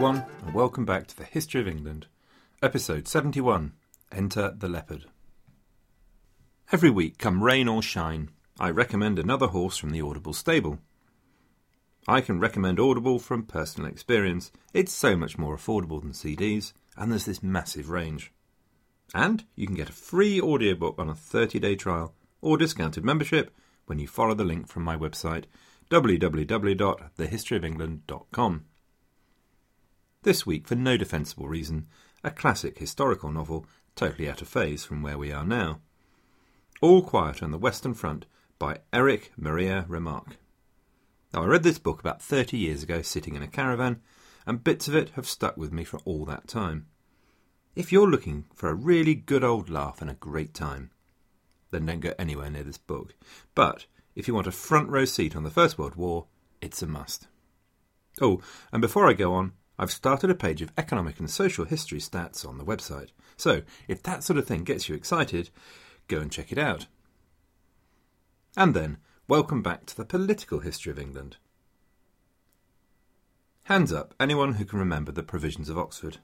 everyone, and welcome back to the History of England, episode 71 Enter the Leopard. Every week, come rain or shine, I recommend another horse from the Audible stable. I can recommend Audible from personal experience. It's so much more affordable than CDs, and there's this massive range. And you can get a free audiobook on a 30 day trial or discounted membership when you follow the link from my website www.thehistoryofengland.com. This week, for no defensible reason, a classic historical novel totally out of phase from where we are now. All Quiet on the Western Front by Erich Maria Remarque. Now, I read this book about 30 years ago sitting in a caravan, and bits of it have stuck with me for all that time. If you're looking for a really good old laugh and a great time, then don't go anywhere near this book. But if you want a front row seat on the First World War, it's a must. Oh, and before I go on, I've started a page of economic and social history stats on the website. So, if that sort of thing gets you excited, go and check it out. And then, welcome back to the political history of England. Hands up, anyone who can remember the provisions of Oxford.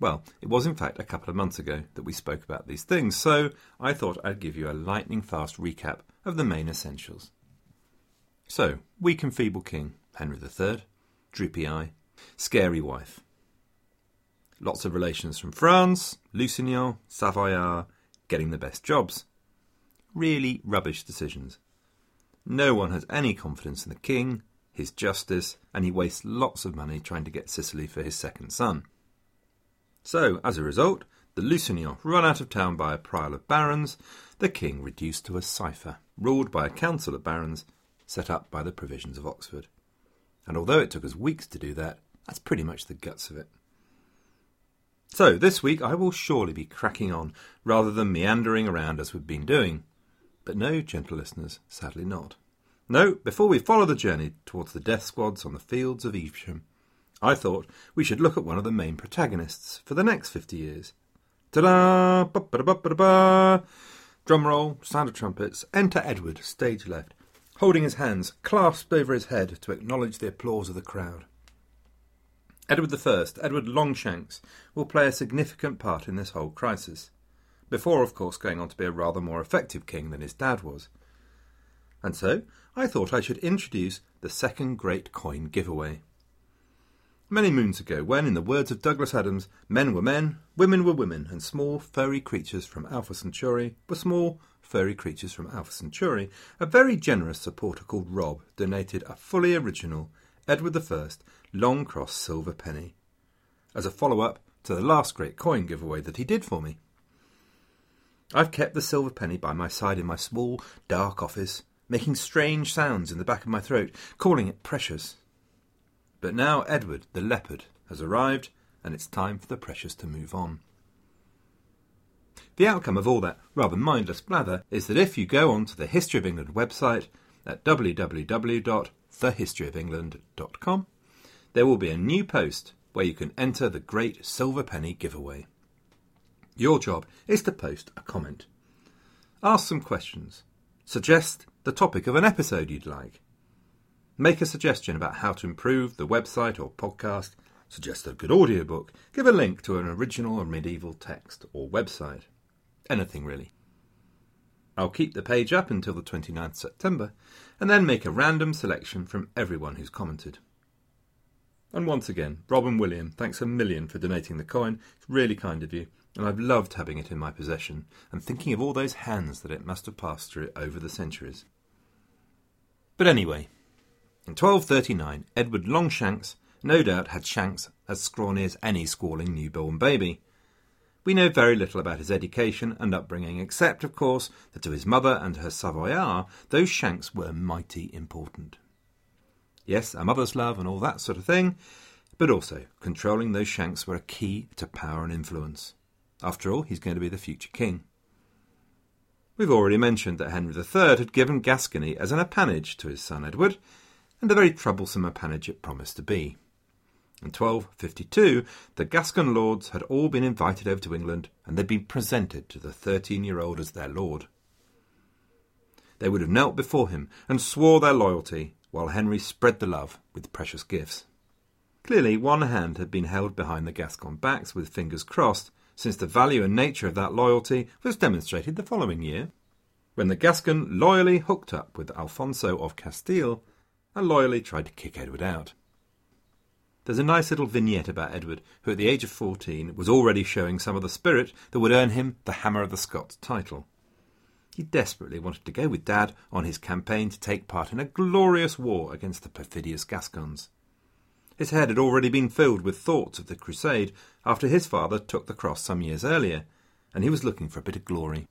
Well, it was in fact a couple of months ago that we spoke about these things, so I thought I'd give you a lightning fast recap of the main essentials. So, weak and feeble king, Henry III, droopy eye, scary wife. Lots of relations from France, Lusignan, Savoyard, getting the best jobs. Really rubbish decisions. No one has any confidence in the king, his justice, and he wastes lots of money trying to get Sicily for his second son. So, as a result, the Lusignans run out of town by a prior of barons, the king reduced to a cipher, ruled by a council of barons set up by the provisions of Oxford. And although it took us weeks to do that, that's pretty much the guts of it. So, this week I will surely be cracking on rather than meandering around as we've been doing. But no, gentle listeners, sadly not. No, before we follow the journey towards the death squads on the fields of Evesham, I thought we should look at one of the main protagonists for the next 50 years. Ta-da! Ba-ba-da-ba-ba-da-ba! Drum roll, sound of trumpets. Enter Edward, stage left, holding his hands clasped over his head to acknowledge the applause of the crowd. Edward I, Edward Longshanks, will play a significant part in this whole crisis, before, of course, going on to be a rather more effective king than his dad was. And so, I thought I should introduce the second great coin giveaway. Many moons ago, when, in the words of Douglas Adams, men were men, women were women, and small furry creatures from Alpha Centauri were small furry creatures from Alpha Centauri, a very generous supporter called Rob donated a fully original Edward I long cross silver penny as a follow up to the last great coin giveaway that he did for me. I've kept the silver penny by my side in my small, dark office, making strange sounds in the back of my throat, calling it precious. But now Edward the leopard has arrived, and it's time for the precious to move on. The outcome of all that rather mindless blather is that if you go on to the History of England website at www.thehistoryofengland.com, there will be a new post where you can enter the great silver penny giveaway. Your job is to post a comment. Ask some questions. Suggest the topic of an episode you'd like. Make a suggestion about how to improve the website or podcast, suggest a good audiobook, give a link to an original or medieval text or website. Anything really. I'll keep the page up until the 29th September and then make a random selection from everyone who's commented. And once again, Rob and William, thanks a million for donating the coin. It's really kind of you, and I've loved having it in my possession and thinking of all those hands that it must have passed through over the centuries. But anyway, in 1239, Edward Longshanks no doubt had shanks as scrawny as any squalling newborn baby. We know very little about his education and upbringing, except, of course, that to his mother and her Savoyard, those shanks were mighty important. Yes, a mother's love and all that sort of thing, but also controlling those shanks were a key to power and influence. After all, he's going to be the future king. We've already mentioned that Henry III had given Gascony as an appanage to his son Edward, and a very troublesome appanage it promised to be. In 1252, the Gascon lords had all been invited over to England and they'd been presented to the 13 year old as their lord. They would have knelt before him and swore their loyalty while Henry spread the love with precious gifts. Clearly, one hand had been held behind the Gascon backs with fingers crossed, since the value and nature of that loyalty was demonstrated the following year, when the Gascon loyally hooked up with Alfonso of Castile and loyally tried to kick Edward out. There's a nice little vignette about Edward, who at the age of 14 was already showing some of the spirit that would earn him the Hammer of the Scots title. He desperately wanted to go with Dad on his campaign to take part in a glorious war against the perfidious Gascons. His head had already been filled with thoughts of the crusade after his father took the cross some years earlier, and he was looking for a bit of glory.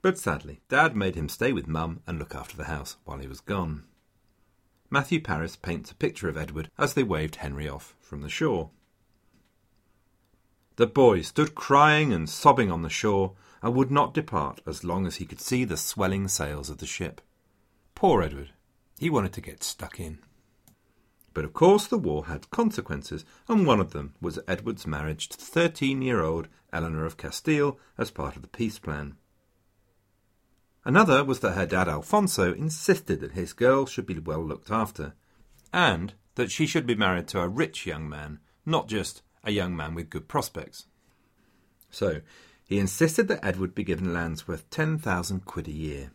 But sadly, Dad made him stay with Mum and look after the house while he was gone. Matthew Paris paints a picture of Edward as they waved Henry off from the shore. The boy stood crying and sobbing on the shore and would not depart as long as he could see the swelling sails of the ship. Poor Edward. He wanted to get stuck in. But of course the war had consequences, and one of them was Edward's marriage to thirteen year old Eleanor of Castile as part of the peace plan. Another was that her dad Alfonso insisted that his girl should be well looked after, and that she should be married to a rich young man, not just a young man with good prospects. So he insisted that Edward be given lands worth 10,000 quid a year.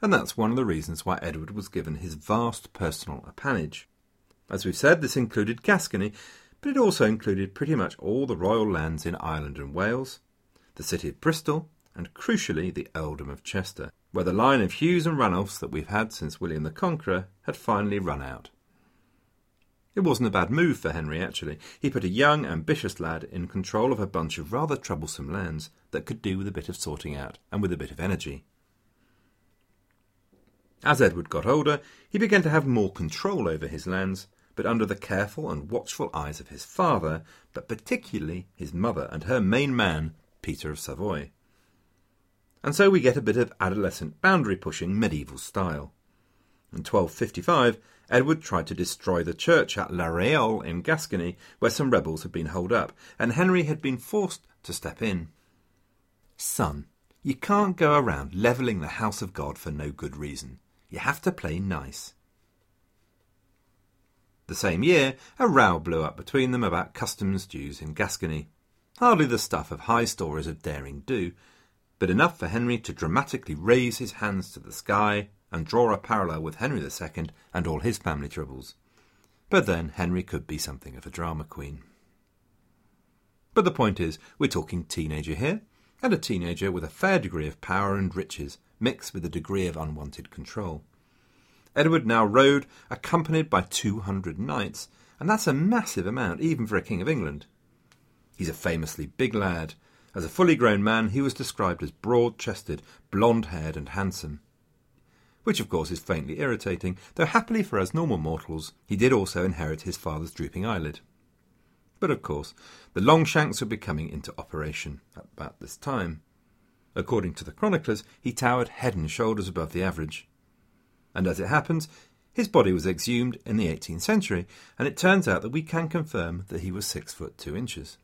And that's one of the reasons why Edward was given his vast personal appanage. As we've said, this included Gascony, but it also included pretty much all the royal lands in Ireland and Wales, the city of Bristol, and crucially the earldom of Chester, where the line of Hughes and Ranulphs that we've had since William the Conqueror had finally run out. It wasn't a bad move for Henry, actually. He put a young, ambitious lad in control of a bunch of rather troublesome lands that could do with a bit of sorting out and with a bit of energy. As Edward got older, he began to have more control over his lands, but under the careful and watchful eyes of his father, but particularly his mother and her main man, Peter of Savoy and so we get a bit of adolescent boundary pushing medieval style. In 1255, Edward tried to destroy the church at La Réole in Gascony, where some rebels had been holed up, and Henry had been forced to step in. Son, you can't go around levelling the house of God for no good reason. You have to play nice. The same year, a row blew up between them about customs dues in Gascony. Hardly the stuff of high stories of daring do, but enough for Henry to dramatically raise his hands to the sky and draw a parallel with Henry II and all his family troubles. But then Henry could be something of a drama queen. But the point is, we're talking teenager here, and a teenager with a fair degree of power and riches, mixed with a degree of unwanted control. Edward now rode, accompanied by 200 knights, and that's a massive amount, even for a King of England. He's a famously big lad, as a fully grown man, he was described as broad chested, blond haired, and handsome. Which, of course, is faintly irritating, though happily for us normal mortals, he did also inherit his father's drooping eyelid. But of course, the Longshanks would be coming into operation at about this time. According to the chroniclers, he towered head and shoulders above the average. And as it happens, his body was exhumed in the 18th century, and it turns out that we can confirm that he was six foot two inches.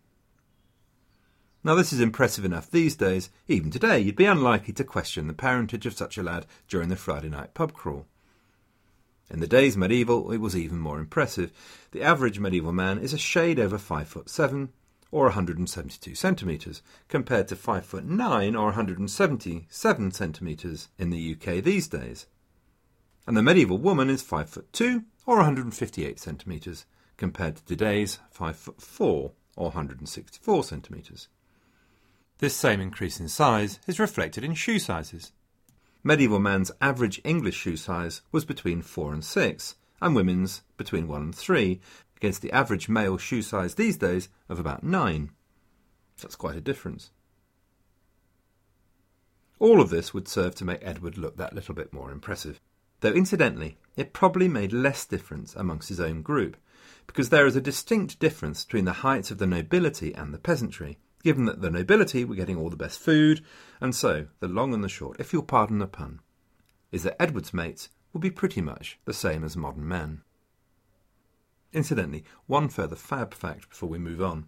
Now, this is impressive enough these days. Even today, you'd be unlikely to question the parentage of such a lad during the Friday night pub crawl. In the days medieval, it was even more impressive. The average medieval man is a shade over five foot seven, or 172 centimetres, compared to five foot nine or 177 centimetres in the UK these days. And the medieval woman is five foot two, or 158 centimetres, compared to today's five foot four, or 164 centimetres. This same increase in size is reflected in shoe sizes. Medieval man's average English shoe size was between 4 and 6, and women's between 1 and 3, against the average male shoe size these days of about 9. That's quite a difference. All of this would serve to make Edward look that little bit more impressive. Though incidentally, it probably made less difference amongst his own group, because there is a distinct difference between the heights of the nobility and the peasantry, given that the nobility were getting all the best food, and so the long and the short, if you'll pardon the pun, is that Edward's mates would be pretty much the same as modern men. Incidentally, one further fab fact before we move on.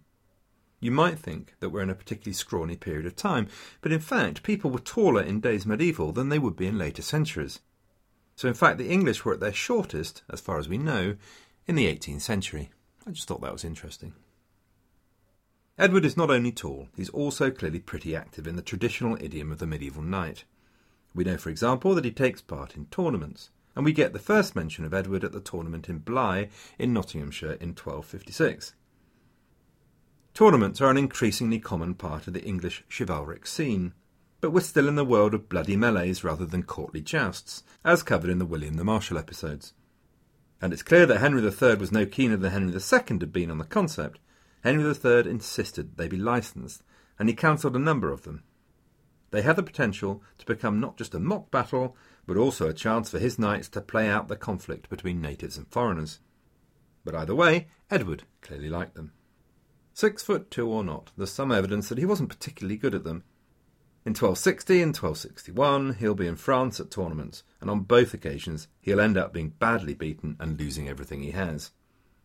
You might think that we're in a particularly scrawny period of time, but in fact, people were taller in days medieval than they would be in later centuries. So, in fact, the English were at their shortest, as far as we know, in the 18th century. I just thought that was interesting. Edward is not only tall, he's also clearly pretty active in the traditional idiom of the medieval knight. We know, for example, that he takes part in tournaments, and we get the first mention of Edward at the tournament in Blyth in Nottinghamshire in 1256. Tournaments are an increasingly common part of the English chivalric scene, but we're still in the world of bloody melees rather than courtly jousts, as covered in the William the Marshal episodes. And it's clear that Henry III was no keener than Henry II had been on the concept. Henry III insisted they be licensed, and he counselled a number of them. They had the potential to become not just a mock battle, but also a chance for his knights to play out the conflict between natives and foreigners. But either way, Edward clearly liked them. Six foot two or not, there's some evidence that he wasn't particularly good at them. In 1260 and 1261, he'll be in France at tournaments, and on both occasions he'll end up being badly beaten and losing everything he has.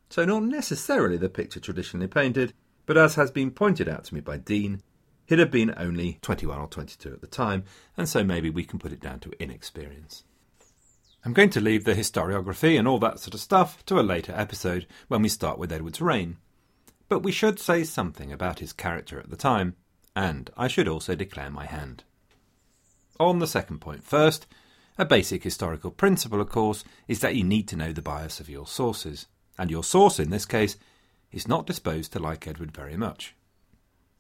So, not necessarily the picture traditionally painted, but as has been pointed out to me by Dean, he'd have been only 21 or 22 at the time, and so maybe we can put it down to inexperience. I'm going to leave the historiography and all that sort of stuff to a later episode when we start with Edward's reign. But we should say something about his character at the time, and I should also declare my hand. On the second point first, a basic historical principle, of course, is that you need to know the bias of your sources, and your source in this case is not disposed to like Edward very much.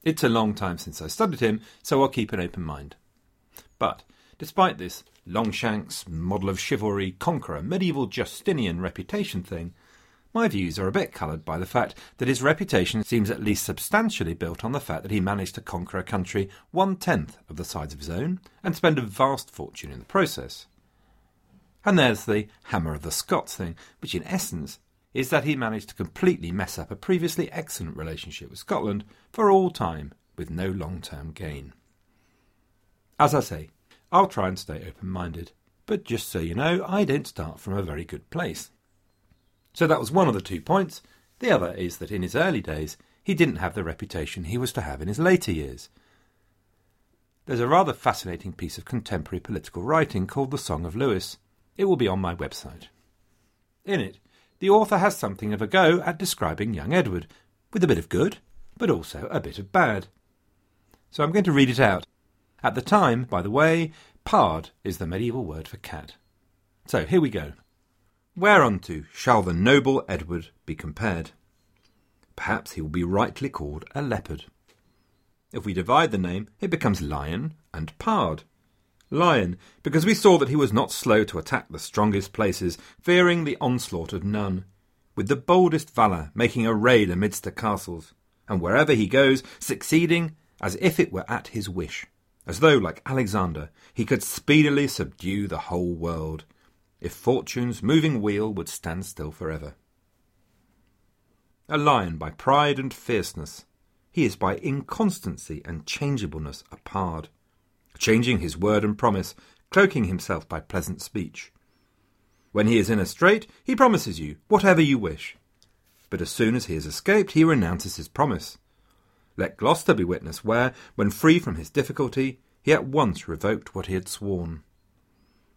It's a long time since I studied him, so I'll keep an open mind. But, despite this Longshanks, model of chivalry, conqueror, medieval Justinian reputation thing, my views are a bit coloured by the fact that his reputation seems at least substantially built on the fact that he managed to conquer a country one tenth of the size of his own and spend a vast fortune in the process. And there's the hammer of the Scots thing, which in essence is that he managed to completely mess up a previously excellent relationship with Scotland for all time with no long term gain. As I say, I'll try and stay open minded, but just so you know, I don't start from a very good place. So that was one of the two points. The other is that in his early days, he didn't have the reputation he was to have in his later years. There's a rather fascinating piece of contemporary political writing called The Song of Lewes. It will be on my website. In it, the author has something of a go at describing young Edward, with a bit of good, but also a bit of bad. So I'm going to read it out. At the time, by the way, pard is the medieval word for cat. So here we go. Whereunto shall the noble Edward be compared? Perhaps he will be rightly called a leopard. If we divide the name, it becomes lion and pard. Lion, because we saw that he was not slow to attack the strongest places, fearing the onslaught of none, with the boldest valour making a raid amidst the castles, and wherever he goes, succeeding as if it were at his wish, as though, like Alexander, he could speedily subdue the whole world, if fortune's moving wheel would stand still for ever. A lion by pride and fierceness, he is by inconstancy and changeableness a pard changing his word and promise, cloaking himself by pleasant speech. When he is in a strait, he promises you whatever you wish. But as soon as he has escaped, he renounces his promise. Let Gloucester be witness where, when free from his difficulty, he at once revoked what he had sworn.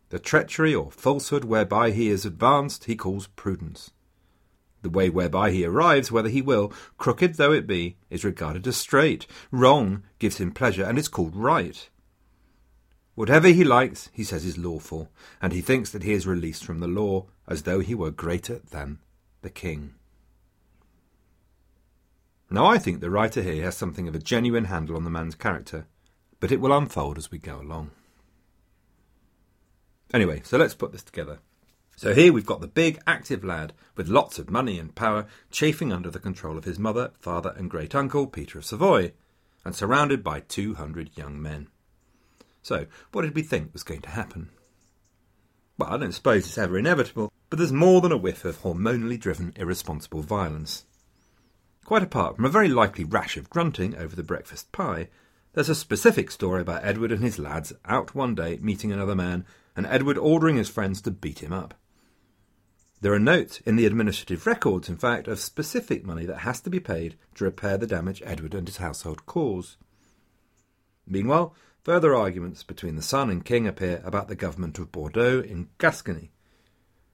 The treachery or falsehood whereby he is advanced he calls prudence. The way whereby he arrives, whether he will, crooked though it be, is regarded as straight. Wrong gives him pleasure and is called right. Whatever he likes, he says is lawful, and he thinks that he is released from the law as though he were greater than the king. Now, I think the writer here has something of a genuine handle on the man's character, but it will unfold as we go along. Anyway, so let's put this together. So here we've got the big, active lad with lots of money and power, chafing under the control of his mother, father, and great uncle, Peter of Savoy, and surrounded by 200 young men. So, what did we think was going to happen? Well, I don't suppose it's ever inevitable, but there's more than a whiff of hormonally driven irresponsible violence. Quite apart from a very likely rash of grunting over the breakfast pie, there's a specific story about Edward and his lads out one day meeting another man, and Edward ordering his friends to beat him up. There are notes in the administrative records, in fact, of specific money that has to be paid to repair the damage Edward and his household cause. Meanwhile, Further arguments between the son and king appear about the government of Bordeaux in Gascony.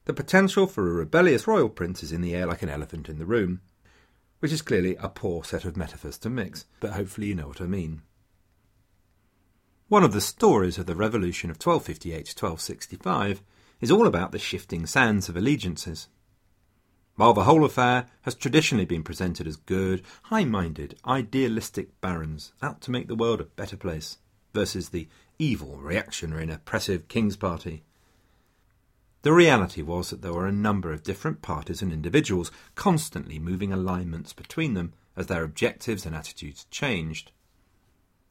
the potential for a rebellious royal prince is in the air like an elephant in the room, which is clearly a poor set of metaphors to mix, but hopefully you know what I mean. One of the stories of the revolution of 1258 to 1265 is all about the shifting sands of allegiances. While the whole affair has traditionally been presented as good, high minded, idealistic barons out to make the world a better place, versus the evil, reactionary, and oppressive King's Party, the reality was that there were a number of different parties and individuals constantly moving alignments between them as their objectives and attitudes changed.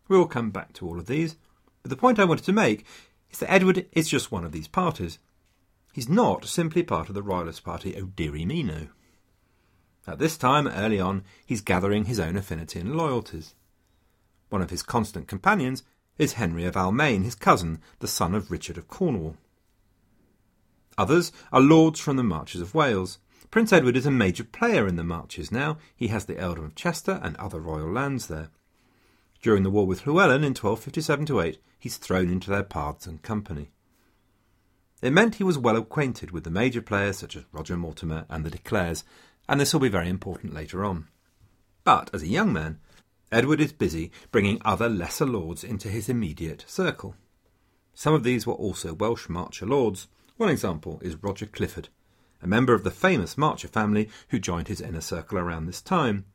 We will come back to all of these, but the point I wanted to make is that Edward is just one of these parties. He's not simply part of the Royalist Party O dearie me no. At this time, early on, he's gathering his own affinity and loyalties. One of his constant companions is Henry of Almaine, his cousin, the son of Richard of Cornwall. Others are lords from the Marches of Wales. Prince Edward is a major player in the Marches now. He has the earldom of Chester and other royal lands there. During the war with Llewellyn in 1257 8, he's thrown into their paths and company. It meant he was well acquainted with the major players such as Roger Mortimer and the De Clares, and this will be very important later on. But as a young man, Edward is busy bringing other lesser lords into his immediate circle. Some of these were also Welsh Marcher lords, one example is Roger Clifford, a member of the famous Marcher family who joined his inner circle around this time.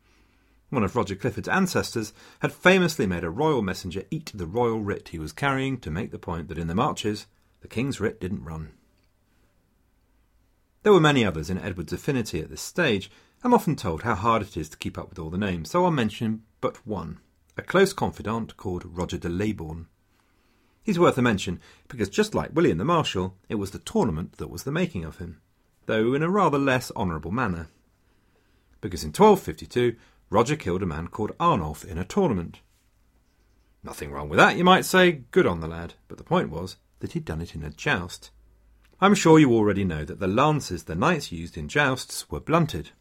One of Roger Clifford's ancestors had famously made a royal messenger eat the royal writ he was carrying to make the point that in the marches the king's writ didn't run. There were many others in Edward's affinity at this stage. I'm often told how hard it is to keep up with all the names, so I'll mention but one, a close confidant called Roger de Leybourne. He's worth a mention, because just like William the Marshal, it was the tournament that was the making of him, though in a rather less honourable manner. Because in 1252, Roger killed a man called Arnulf in a tournament. Nothing wrong with that, you might say, good on the lad, but the point was that he'd done it in a joust. I'm sure you already know that the lances the knights used in jousts were blunted.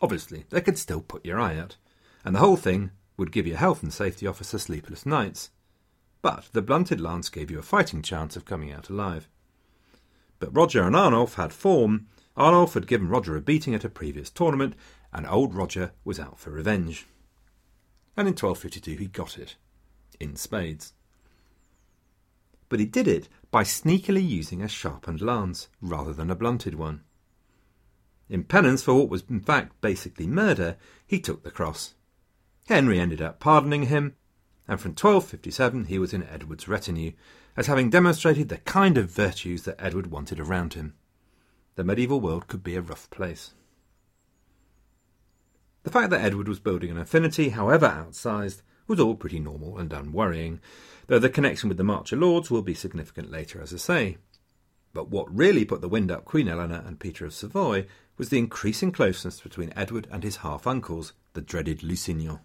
Obviously, they could still put your eye out, and the whole thing would give your health and safety officer sleepless nights but the blunted lance gave you a fighting chance of coming out alive. But Roger and Arnulf had form. Arnulf had given Roger a beating at a previous tournament, and old Roger was out for revenge. And in 1252 he got it. In spades. But he did it by sneakily using a sharpened lance rather than a blunted one. In penance for what was in fact basically murder, he took the cross. Henry ended up pardoning him, and from 1257 he was in Edward's retinue, as having demonstrated the kind of virtues that Edward wanted around him. The medieval world could be a rough place. The fact that Edward was building an affinity, however outsized, was all pretty normal and unworrying, though the connection with the Marcher Lords will be significant later, as I say. But what really put the wind up Queen Eleanor and Peter of Savoy was the increasing closeness between Edward and his half uncles, the dreaded Lusignans.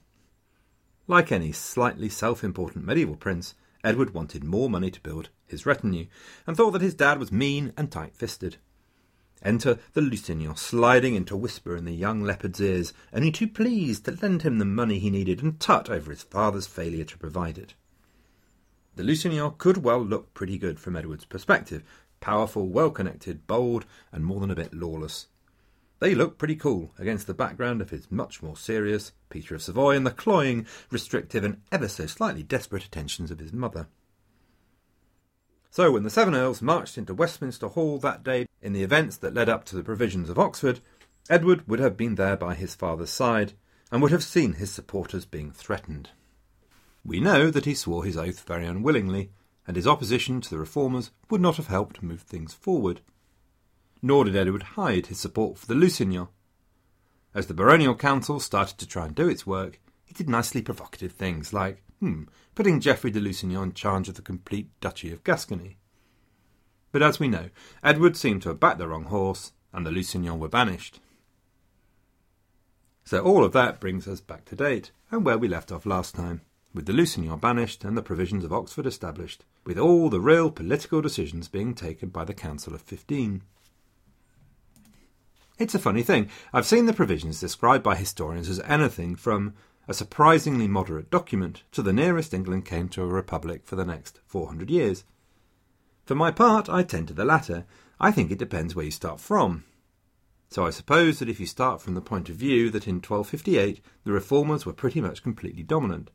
Like any slightly self important medieval prince, Edward wanted more money to build his retinue, and thought that his dad was mean and tight fisted. Enter the Lusignan, sliding into whisper in the young leopard's ears, only too pleased to lend him the money he needed and tut over his father's failure to provide it. The Lusignan could well look pretty good from Edward's perspective powerful, well connected, bold, and more than a bit lawless. They look pretty cool against the background of his much more serious Peter of Savoy and the cloying, restrictive, and ever so slightly desperate attentions of his mother. So, when the Seven Earls marched into Westminster Hall that day in the events that led up to the provisions of Oxford, Edward would have been there by his father's side and would have seen his supporters being threatened. We know that he swore his oath very unwillingly, and his opposition to the reformers would not have helped move things forward nor did Edward hide his support for the Lusignans. As the baronial council started to try and do its work, it did nicely provocative things like, hmm, putting Geoffrey de Lusignan in charge of the complete Duchy of Gascony. But as we know, Edward seemed to have backed the wrong horse, and the Lusignans were banished. So all of that brings us back to date, and where we left off last time, with the Lusignans banished and the provisions of Oxford established, with all the real political decisions being taken by the Council of Fifteen. It's a funny thing. I've seen the provisions described by historians as anything from a surprisingly moderate document to the nearest England came to a republic for the next 400 years. For my part, I tend to the latter. I think it depends where you start from. So I suppose that if you start from the point of view that in 1258 the reformers were pretty much completely dominant,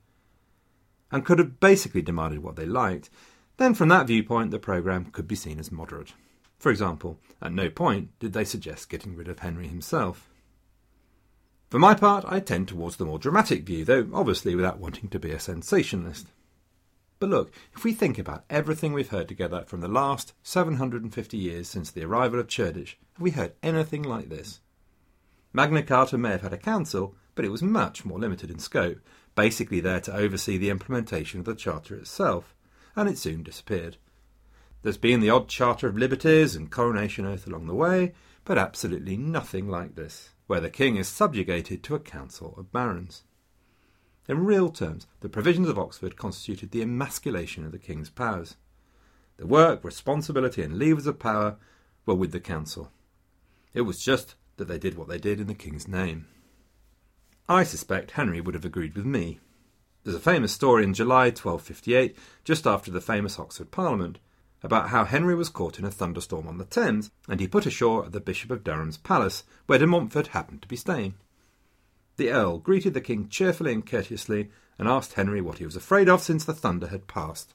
and could have basically demanded what they liked, then from that viewpoint the programme could be seen as moderate. For example, at no point did they suggest getting rid of Henry himself. For my part, I tend towards the more dramatic view, though obviously without wanting to be a sensationalist. But look, if we think about everything we've heard together from the last 750 years since the arrival of Cerdic, have we heard anything like this? Magna Carta may have had a council, but it was much more limited in scope, basically there to oversee the implementation of the Charter itself, and it soon disappeared. There's been the odd Charter of Liberties and Coronation Oath along the way, but absolutely nothing like this, where the king is subjugated to a council of barons. In real terms, the provisions of Oxford constituted the emasculation of the king's powers. The work, responsibility, and levers of power were with the council. It was just that they did what they did in the king's name. I suspect Henry would have agreed with me. There's a famous story in July 1258, just after the famous Oxford Parliament, about how Henry was caught in a thunderstorm on the Thames, and he put ashore at the Bishop of Durham's palace, where de Montfort happened to be staying. The Earl greeted the King cheerfully and courteously, and asked Henry what he was afraid of since the thunder had passed.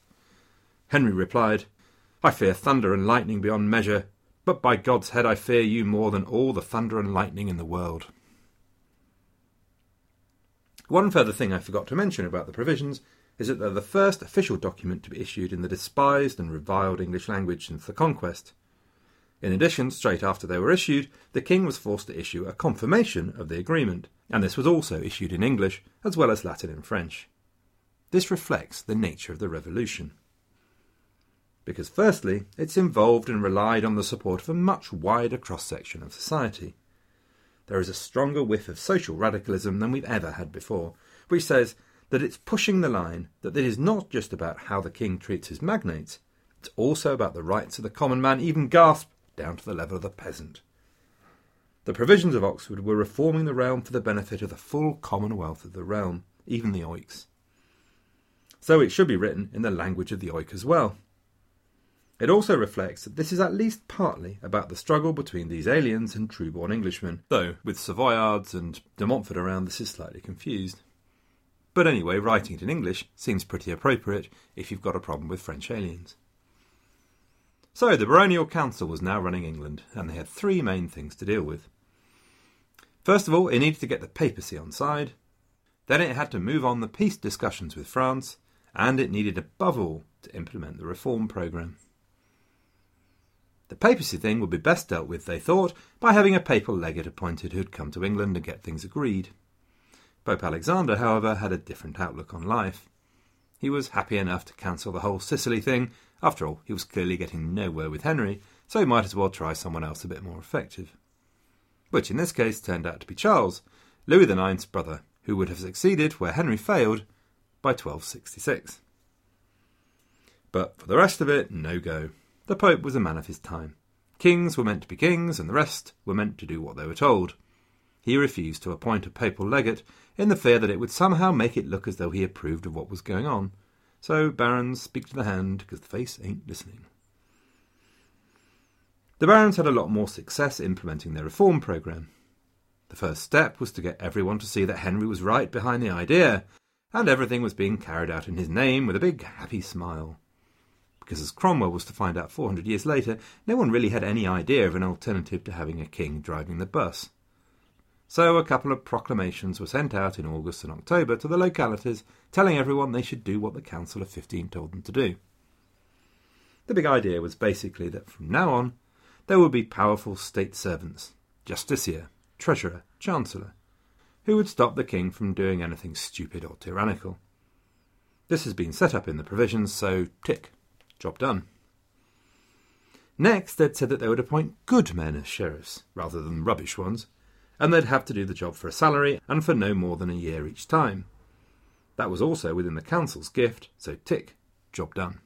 Henry replied, I fear thunder and lightning beyond measure, but by God's head I fear you more than all the thunder and lightning in the world. One further thing I forgot to mention about the provisions is that they're the first official document to be issued in the despised and reviled English language since the conquest. In addition, straight after they were issued, the king was forced to issue a confirmation of the agreement, and this was also issued in English as well as Latin and French. This reflects the nature of the revolution. Because, firstly, it's involved and relied on the support of a much wider cross section of society. There is a stronger whiff of social radicalism than we've ever had before, which says that it's pushing the line that it is not just about how the king treats his magnates, it's also about the rights of the common man, even gasp down to the level of the peasant. The provisions of Oxford were reforming the realm for the benefit of the full commonwealth of the realm, even the oiks. So it should be written in the language of the oik as well. It also reflects that this is at least partly about the struggle between these aliens and true-born Englishmen, though with Savoyards and de Montfort around this is slightly confused. But anyway, writing it in English seems pretty appropriate if you've got a problem with French aliens. So the baronial council was now running England, and they had three main things to deal with. First of all, it needed to get the papacy on side. Then it had to move on the peace discussions with France, and it needed above all to implement the reform programme. The papacy thing would be best dealt with, they thought, by having a papal legate appointed who'd come to England and get things agreed. Pope Alexander, however, had a different outlook on life. He was happy enough to cancel the whole Sicily thing. After all, he was clearly getting nowhere with Henry, so he might as well try someone else a bit more effective. Which in this case turned out to be Charles, Louis IX's brother, who would have succeeded where Henry failed by 1266. But for the rest of it, no go. The Pope was a man of his time. Kings were meant to be kings, and the rest were meant to do what they were told. He refused to appoint a papal legate in the fear that it would somehow make it look as though he approved of what was going on. So, barons, speak to the hand, because the face ain't listening. The barons had a lot more success implementing their reform programme. The first step was to get everyone to see that Henry was right behind the idea, and everything was being carried out in his name with a big happy smile because as Cromwell was to find out 400 years later, no one really had any idea of an alternative to having a king driving the bus. So a couple of proclamations were sent out in August and October to the localities, telling everyone they should do what the Council of Fifteen told them to do. The big idea was basically that from now on, there would be powerful state servants, justiciar, treasurer, chancellor, who would stop the king from doing anything stupid or tyrannical. This has been set up in the provisions, so tick. Job done. Next, they'd said that they would appoint good men as sheriffs, rather than rubbish ones, and they'd have to do the job for a salary and for no more than a year each time. That was also within the council's gift, so tick, job done.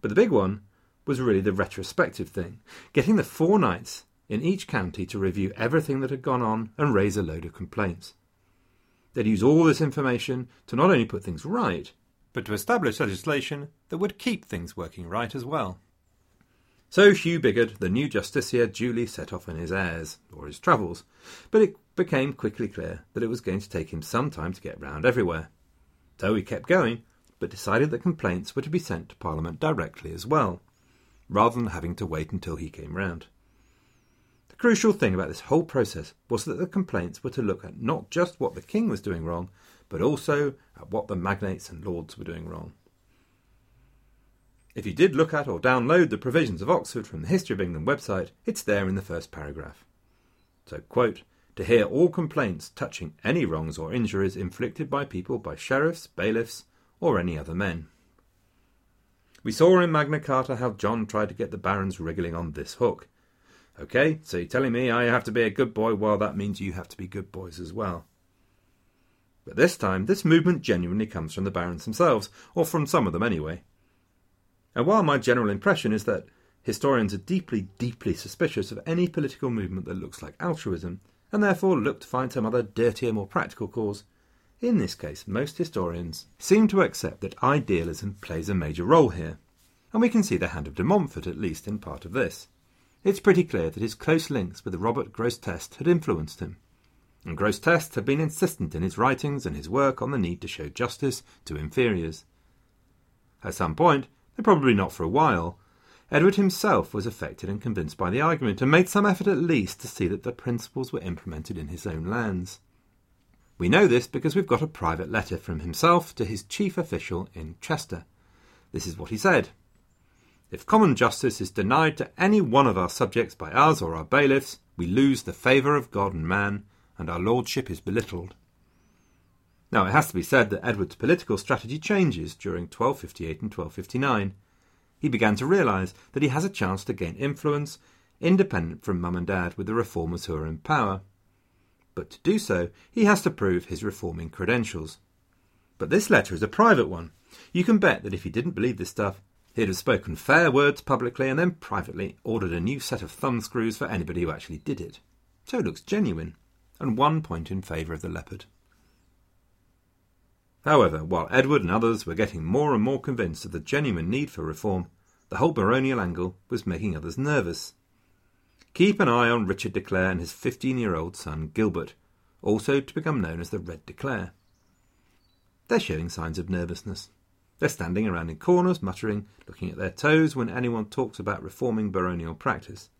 But the big one was really the retrospective thing, getting the four knights in each county to review everything that had gone on and raise a load of complaints. They'd use all this information to not only put things right, but to establish legislation that would keep things working right as well. So Hugh Bigod, the new justiciar, duly set off on his eyres, or his travels, but it became quickly clear that it was going to take him some time to get round everywhere. So he kept going, but decided that complaints were to be sent to Parliament directly as well, rather than having to wait until he came round. The crucial thing about this whole process was that the complaints were to look at not just what the king was doing wrong, but also at what the magnates and lords were doing wrong. If you did look at or download the provisions of Oxford from the History of England website, it's there in the first paragraph. So, quote, to hear all complaints touching any wrongs or injuries inflicted by people by sheriffs, bailiffs, or any other men. We saw in Magna Carta how John tried to get the barons wriggling on this hook. Okay, so you're telling me I have to be a good boy, well, that means you have to be good boys as well. But this time, this movement genuinely comes from the barons themselves, or from some of them anyway. And while my general impression is that historians are deeply, deeply suspicious of any political movement that looks like altruism, and therefore look to find some other dirtier, more practical cause, in this case, most historians seem to accept that idealism plays a major role here, and we can see the hand of de Montfort at least in part of this. It's pretty clear that his close links with Robert Grosseteste had influenced him, and Grosseteste had been insistent in his writings and his work on the need to show justice to inferiors. At some point, probably not for a while, Edward himself was affected and convinced by the argument, and made some effort at least to see that the principles were implemented in his own lands. We know this because we've got a private letter from himself to his chief official in Chester. This is what he said If common justice is denied to any one of our subjects by us or our bailiffs, we lose the favour of God and man, and our lordship is belittled. Now, it has to be said that Edward's political strategy changes during 1258 and 1259. He began to realise that he has a chance to gain influence independent from mum and dad with the reformers who are in power but to do so, he has to prove his reforming credentials. But this letter is a private one. You can bet that if he didn't believe this stuff, he'd have spoken fair words publicly and then privately ordered a new set of thumbscrews for anybody who actually did it. So it looks genuine, and one point in favour of the leopard. However, while Edward and others were getting more and more convinced of the genuine need for reform, the whole baronial angle was making others nervous. Keep an eye on Richard de Clare and his 15 year old son Gilbert, also to become known as the Red de Clare. They're showing signs of nervousness. They're standing around in corners, muttering, looking at their toes when anyone talks about reforming baronial practice.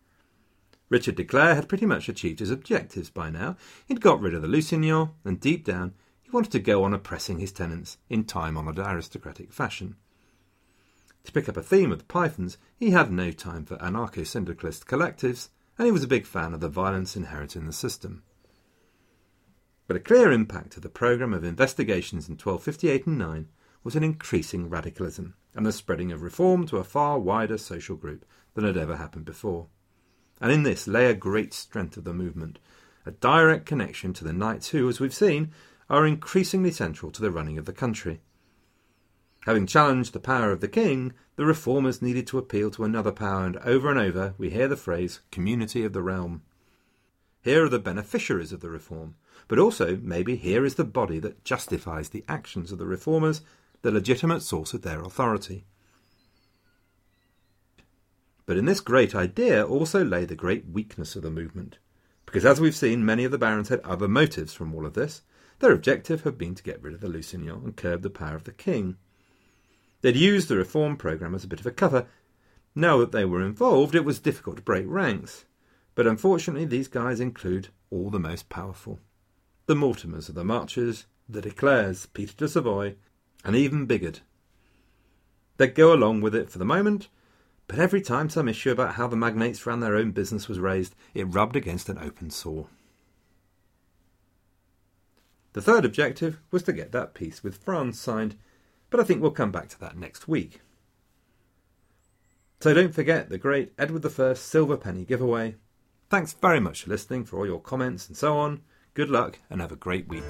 Richard de Clare had pretty much achieved his objectives by now. He'd got rid of the Lusignan, and deep down, he wanted to go on oppressing his tenants in time honoured aristocratic fashion. To pick up a theme of the Pythons, he had no time for anarcho syndicalist collectives, and he was a big fan of the violence inherent in the system. But a clear impact of the programme of investigations in 1258 and 9 was an increasing radicalism and the spreading of reform to a far wider social group than had ever happened before. And in this lay a great strength of the movement, a direct connection to the knights who, as we've seen, are increasingly central to the running of the country. Having challenged the power of the king, the reformers needed to appeal to another power, and over and over we hear the phrase community of the realm. Here are the beneficiaries of the reform, but also maybe here is the body that justifies the actions of the reformers, the legitimate source of their authority. But in this great idea also lay the great weakness of the movement, because as we've seen, many of the barons had other motives from all of this. Their objective had been to get rid of the Lusignan and curb the power of the king. They'd used the reform programme as a bit of a cover. Now that they were involved, it was difficult to break ranks. But unfortunately, these guys include all the most powerful the Mortimers of the Marches, the De Clares, Peter de Savoy, and even Bigod. They'd go along with it for the moment, but every time some issue about how the magnates ran their own business was raised, it rubbed against an open sore. The third objective was to get that peace with France signed but I think we'll come back to that next week. So don't forget the great Edward I silver penny giveaway. Thanks very much for listening, for all your comments and so on. Good luck and have a great week.